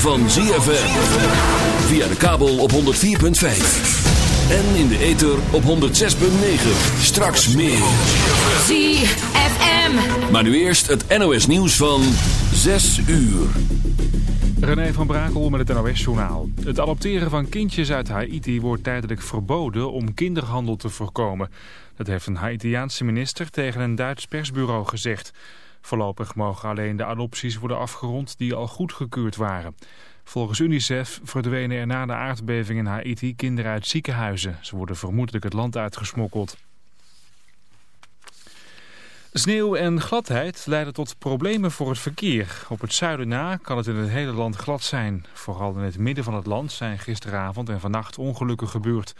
van ZFM. Via de kabel op 104.5. En in de ether op 106.9. Straks meer. ZFM. Maar nu eerst het NOS nieuws van 6 uur. René van Brakel met het NOS-journaal. Het adopteren van kindjes uit Haiti wordt tijdelijk verboden om kinderhandel te voorkomen. Dat heeft een Haitiaanse minister tegen een Duits persbureau gezegd. Voorlopig mogen alleen de adopties worden afgerond die al goedgekeurd waren. Volgens UNICEF verdwenen er na de aardbeving in Haiti kinderen uit ziekenhuizen. Ze worden vermoedelijk het land uitgesmokkeld. Sneeuw en gladheid leiden tot problemen voor het verkeer. Op het zuiden na kan het in het hele land glad zijn. Vooral in het midden van het land zijn gisteravond en vannacht ongelukken gebeurd.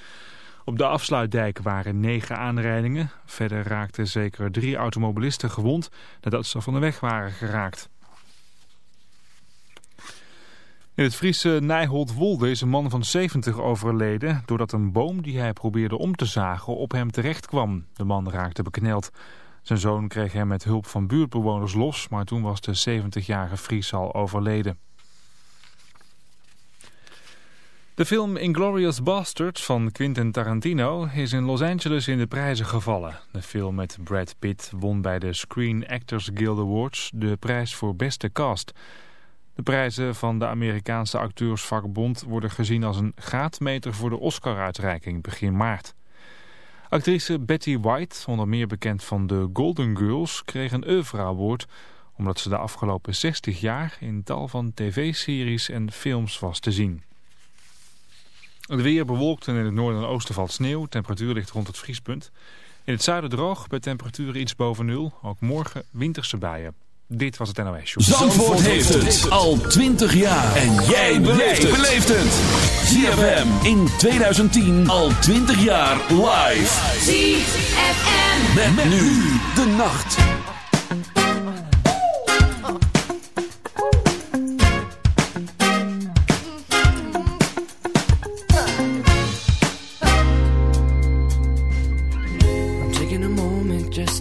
Op de afsluitdijk waren negen aanrijdingen. Verder raakten zeker drie automobilisten gewond nadat ze van de weg waren geraakt. In het Friese Nijholt-Wolde is een man van 70 overleden... doordat een boom die hij probeerde om te zagen op hem terecht kwam. De man raakte bekneld. Zijn zoon kreeg hem met hulp van buurtbewoners los... maar toen was de 70-jarige Fries al overleden. De film Inglourious Basterds van Quentin Tarantino is in Los Angeles in de prijzen gevallen. De film met Brad Pitt won bij de Screen Actors Guild Awards de prijs voor beste cast. De prijzen van de Amerikaanse acteursvakbond worden gezien als een graadmeter voor de Oscar-uitreiking begin maart. Actrice Betty White, onder meer bekend van de Golden Girls, kreeg een oeuvre award omdat ze de afgelopen 60 jaar in tal van tv-series en films was te zien. Het weer bewolkt en in het noorden en oosten valt sneeuw. Temperatuur ligt rond het vriespunt. In het zuiden droog, bij temperaturen iets boven nul. Ook morgen winterse buien. Dit was het NOS Show. Zandvoort heeft het al 20 jaar. En jij beleeft het. ZFM in 2010 al 20 jaar live. ZFM. Met, nu de nacht.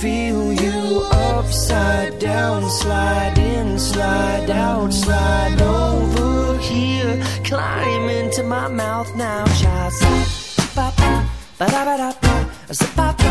feel you upside down, slide in, slide out, slide over here. Climb into my mouth now, child. Ba ba ba da ba da ba, ba ba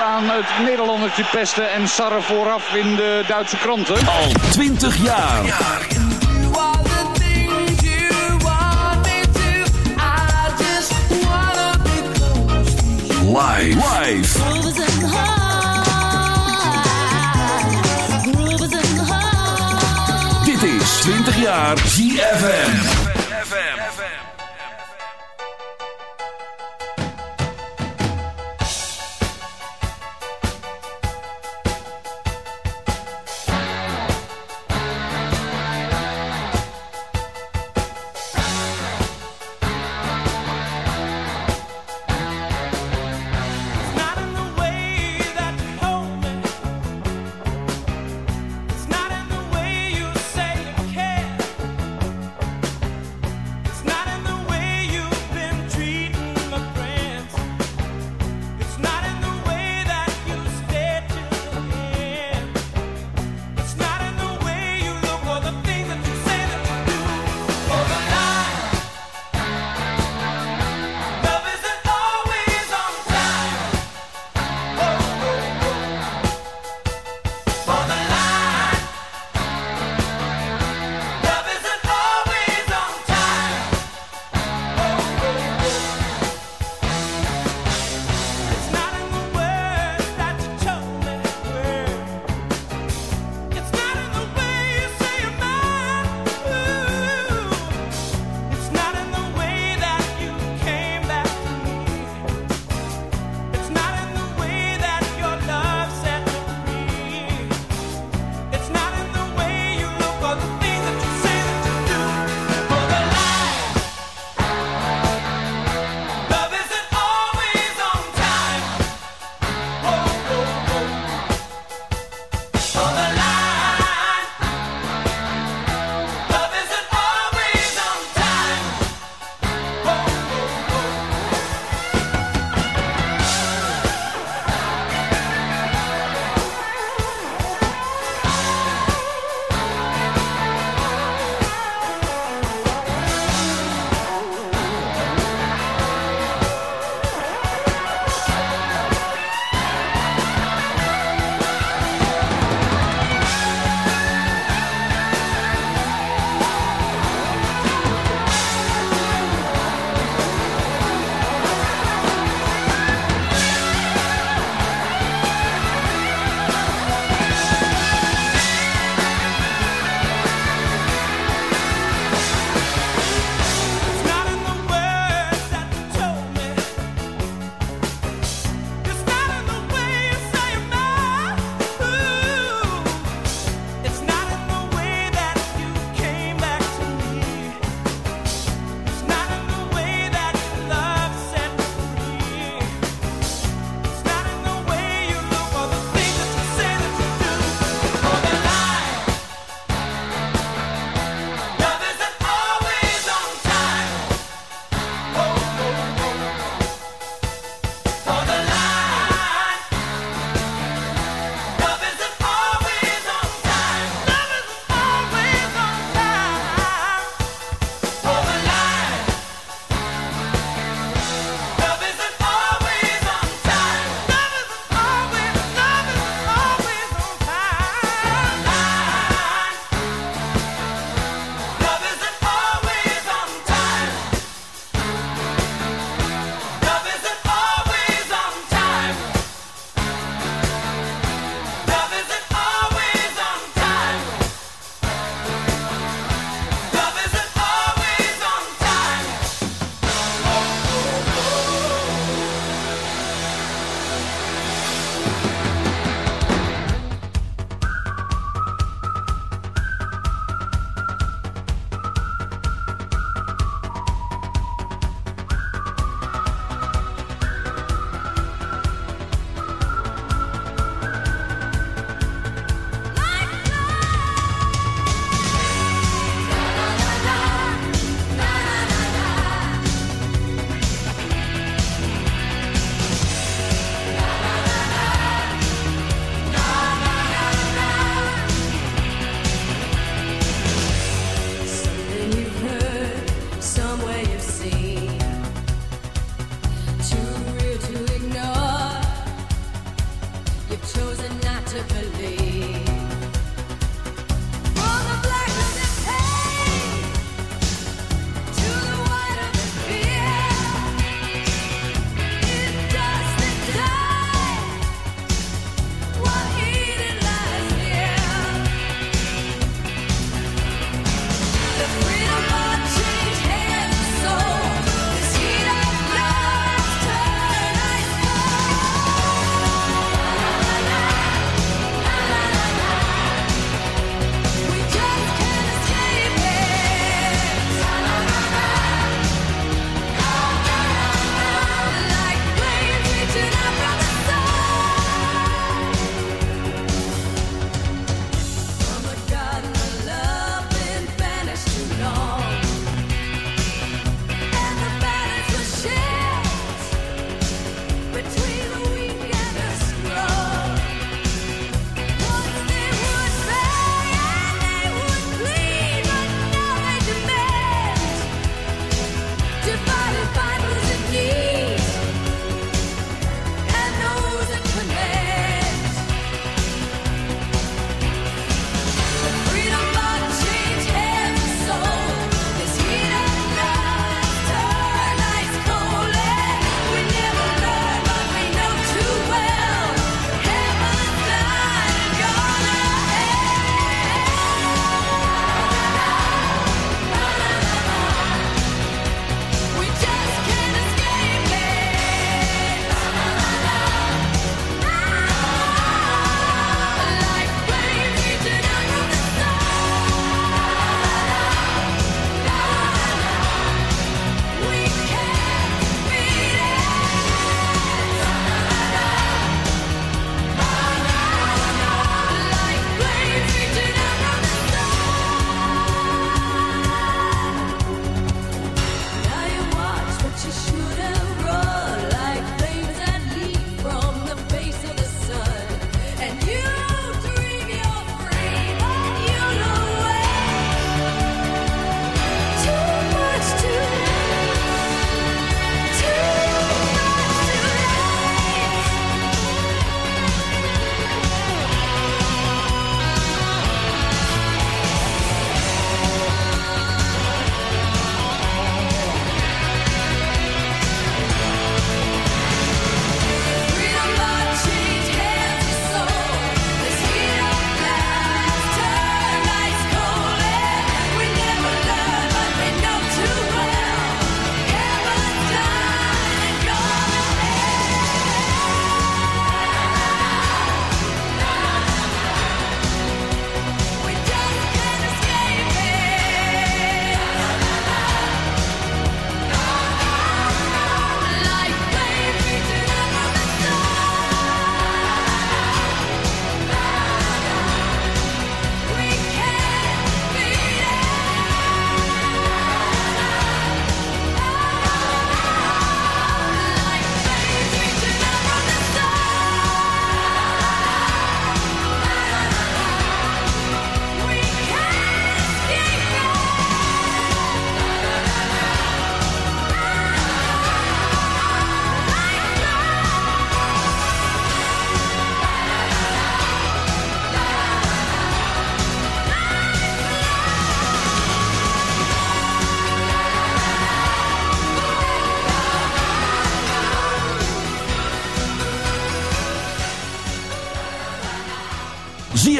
aan het Nederlandertje pesten en sarren vooraf in de Duitse kranten. Al 20 jaar. Live. Dit is 20 jaar ZFM.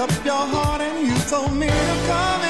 up your heart and you told me to come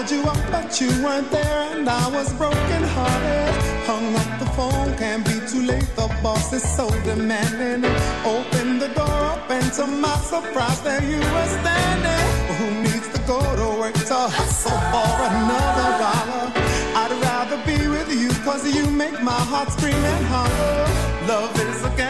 Called you up, but you weren't there, and I was broken hearted. Hung up the phone, can't be too late. The boss is so demanding. Opened the door up, and to my surprise, there you were standing. Who needs to go to work to hustle for another dollar? I'd rather be with you, cause you make my heart scream and holler. Love is a gamble,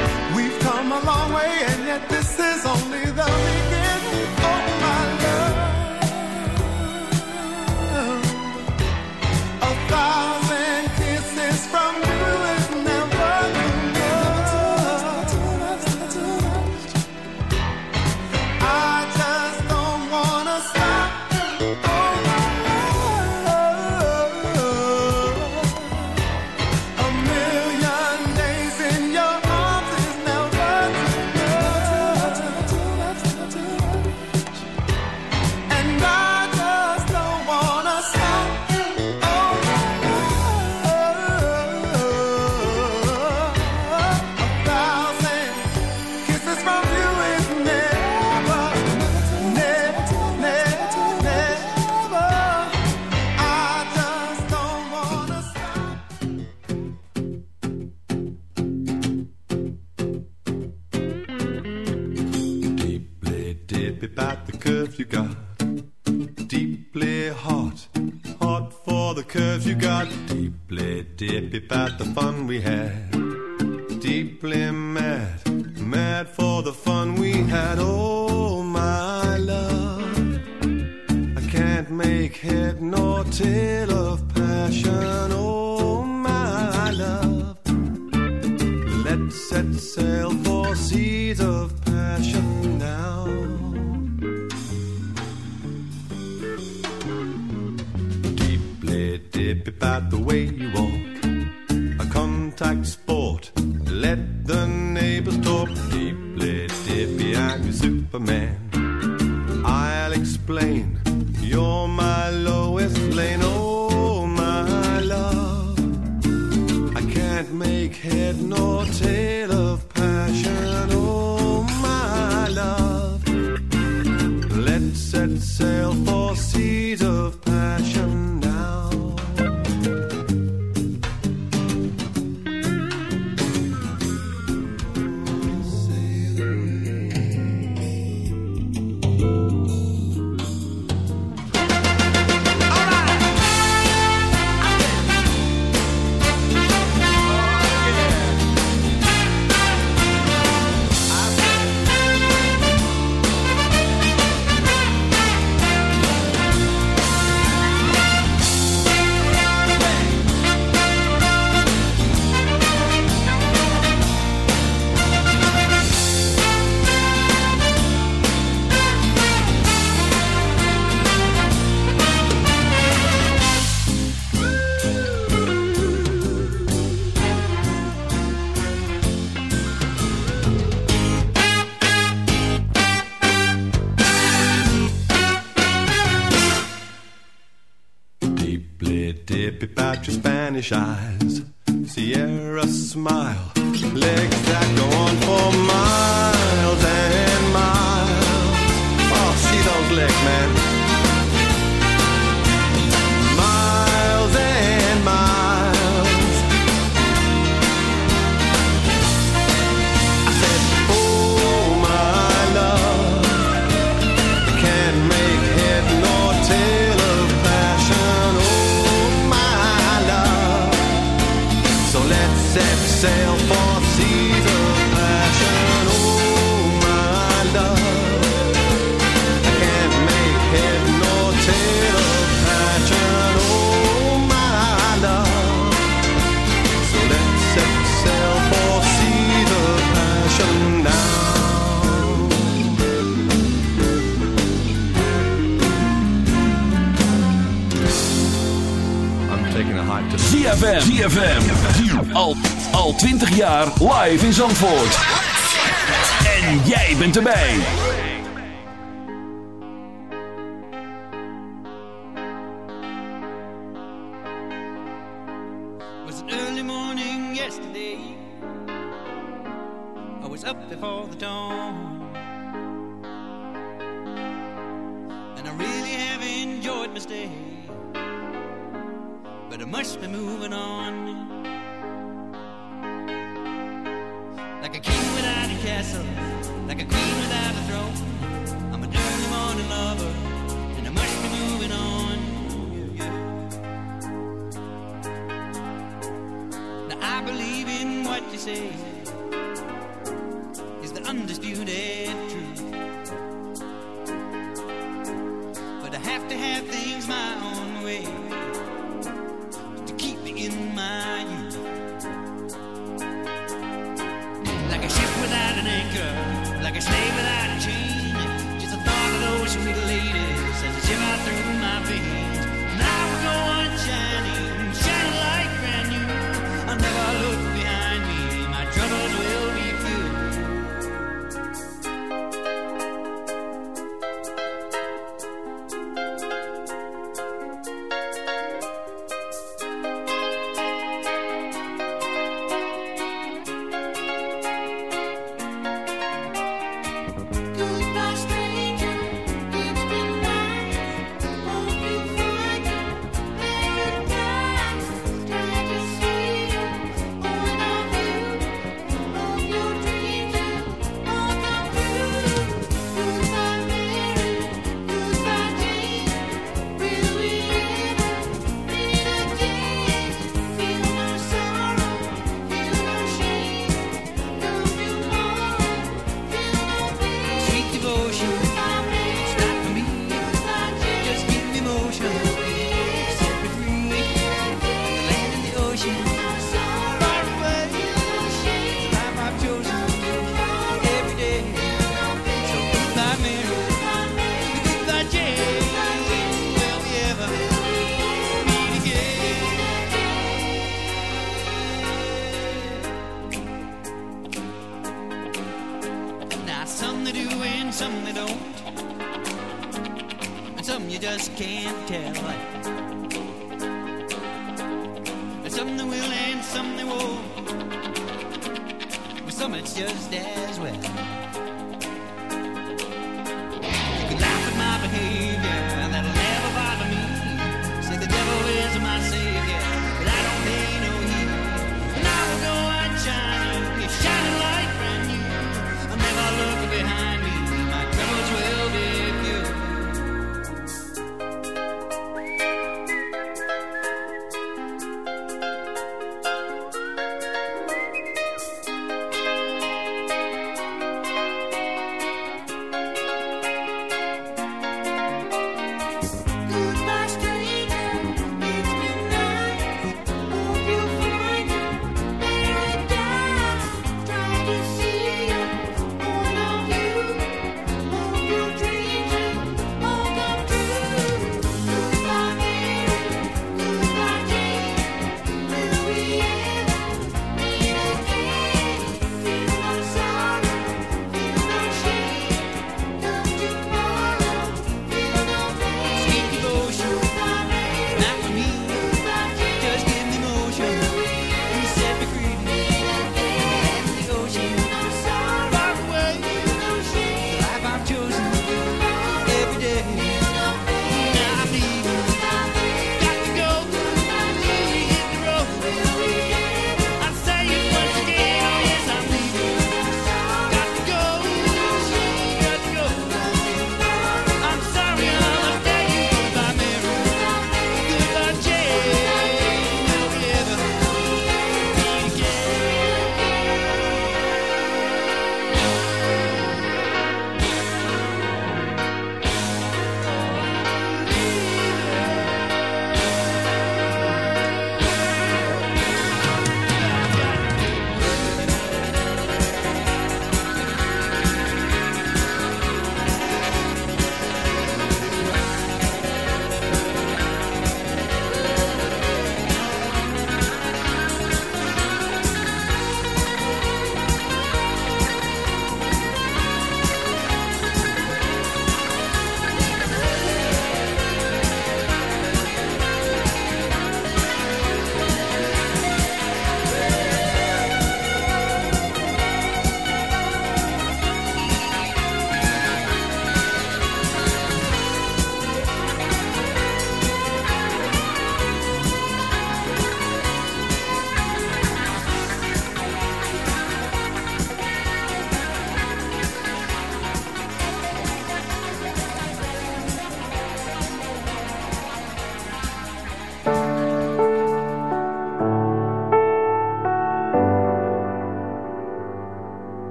come a long way, and yet this is only the beginning. I. early morning yesterday. I was up before the dawn. And I really have enjoyed my stay. But I must be moving on. Like a king without a castle, like a queen. See.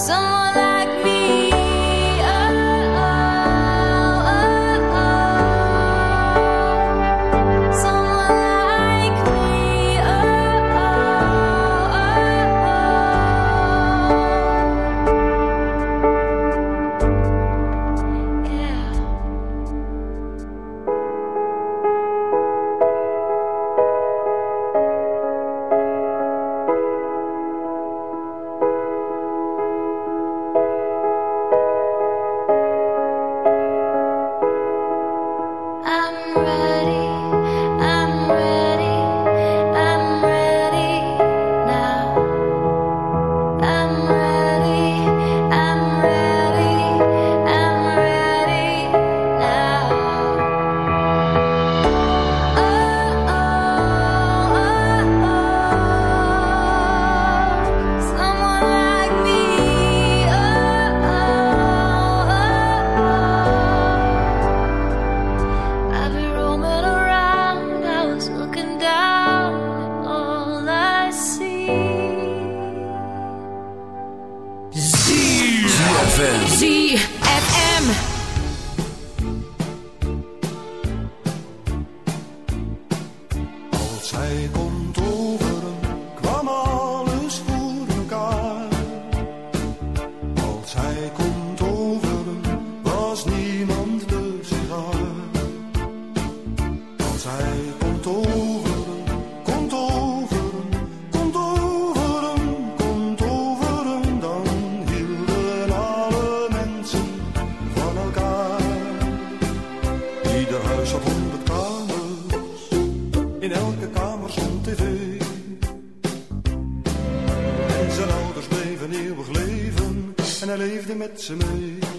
Someone met ze mee.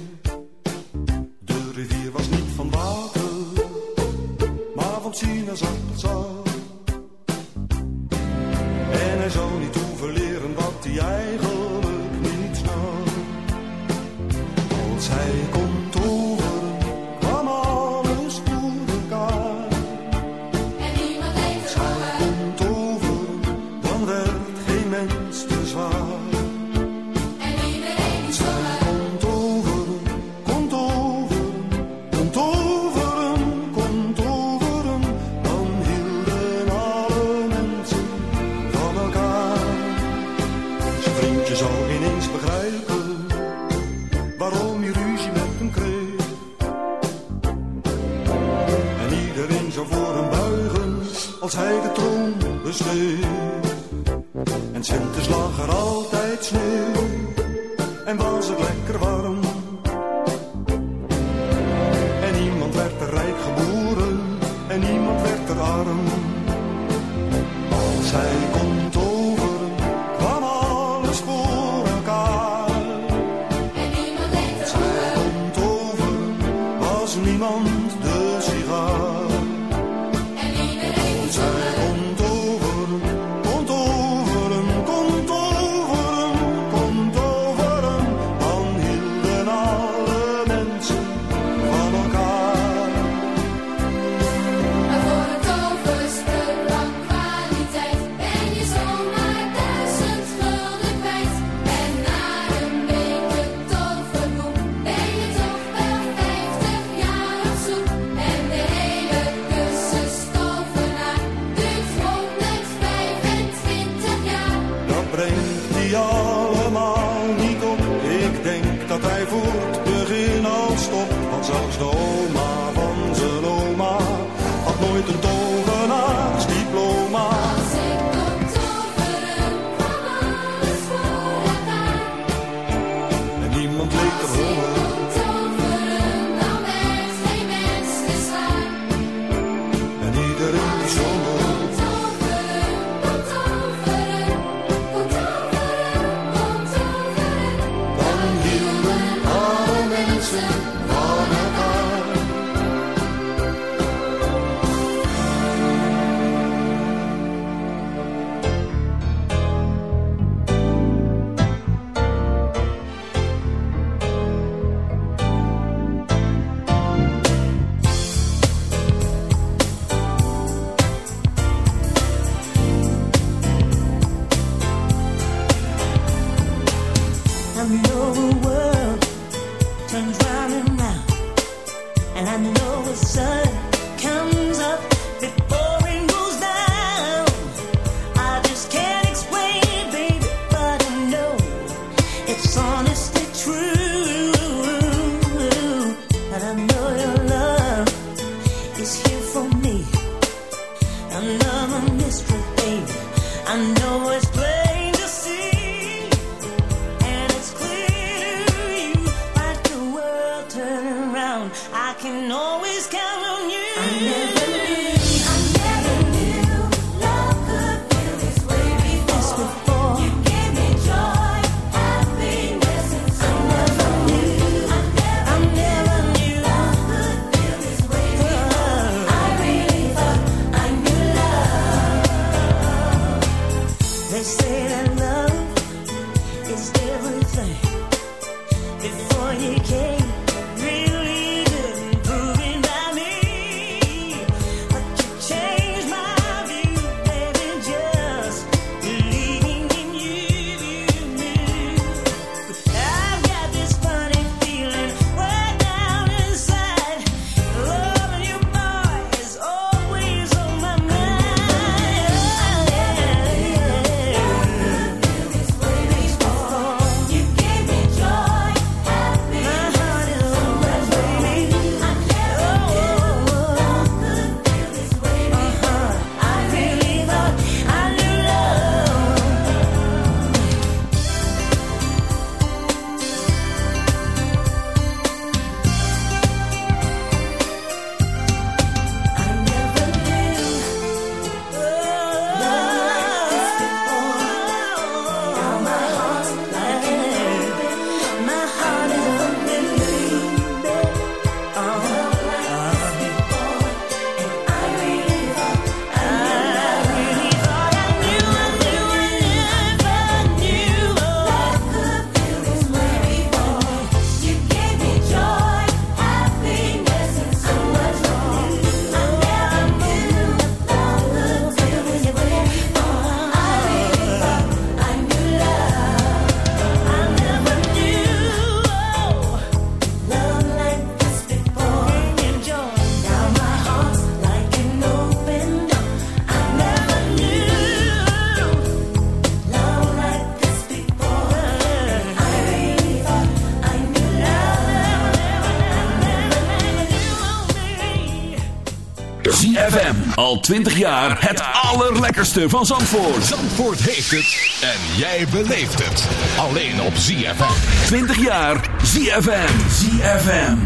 20 jaar het allerlekkerste van Zandvoort. Zandvoort heeft het en jij beleeft het. Alleen op ZFM. 20 jaar ZFM. ZFM.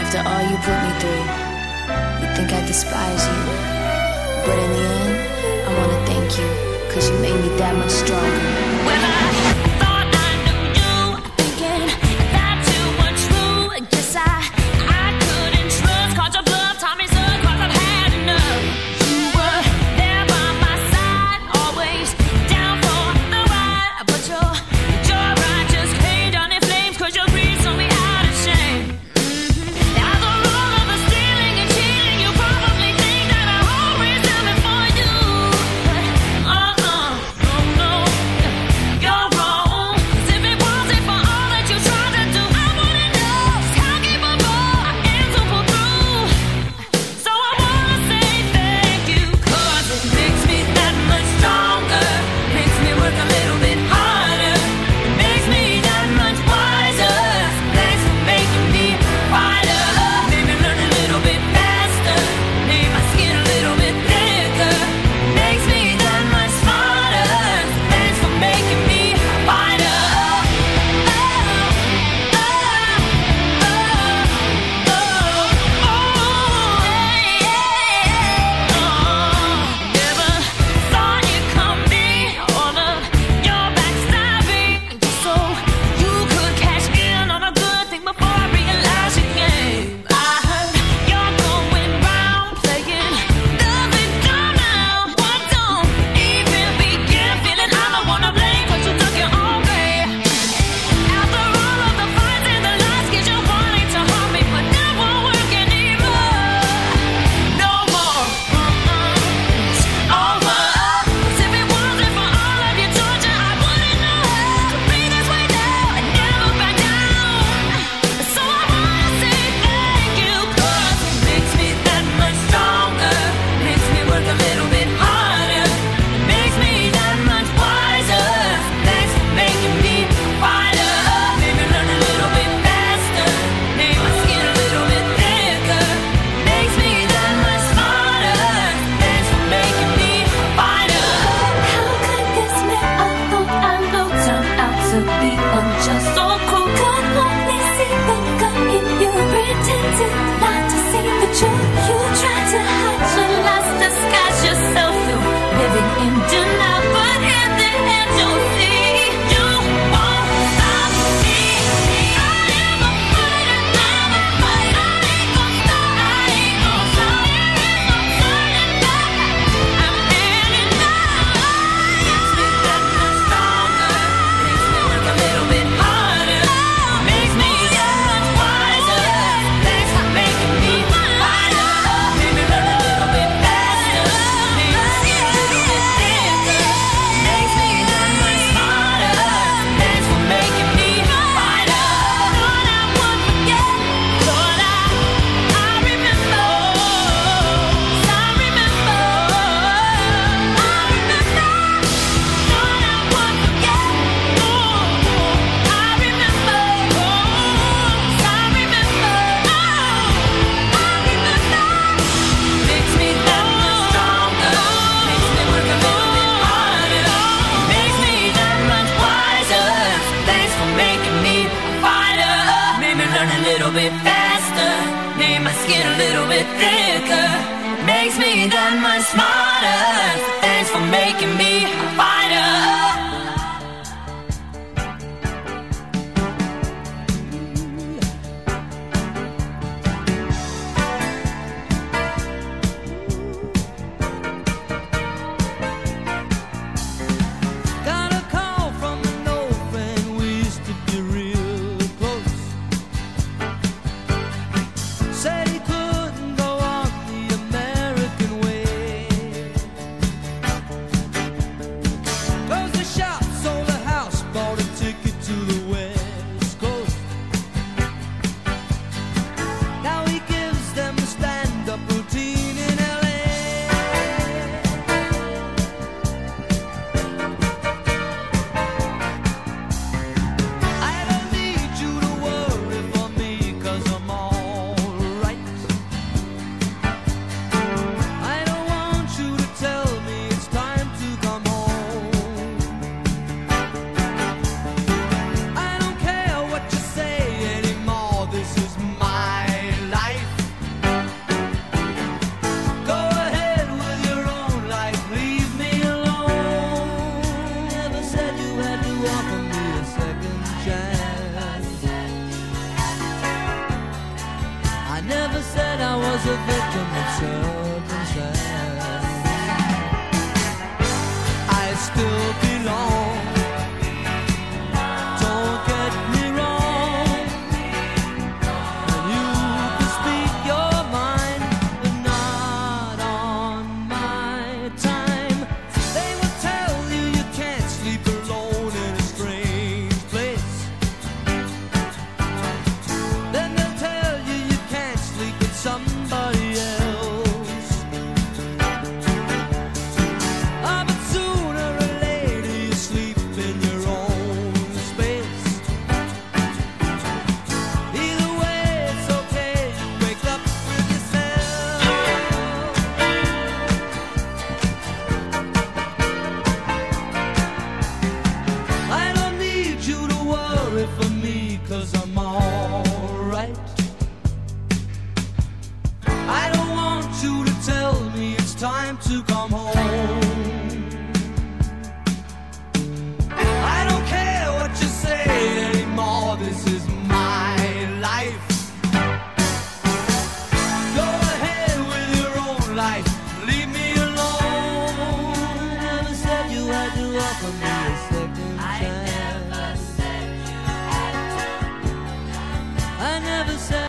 After all you put me through, you think I despise you. But in the end, I want to thank you. Cause you made me that much stronger.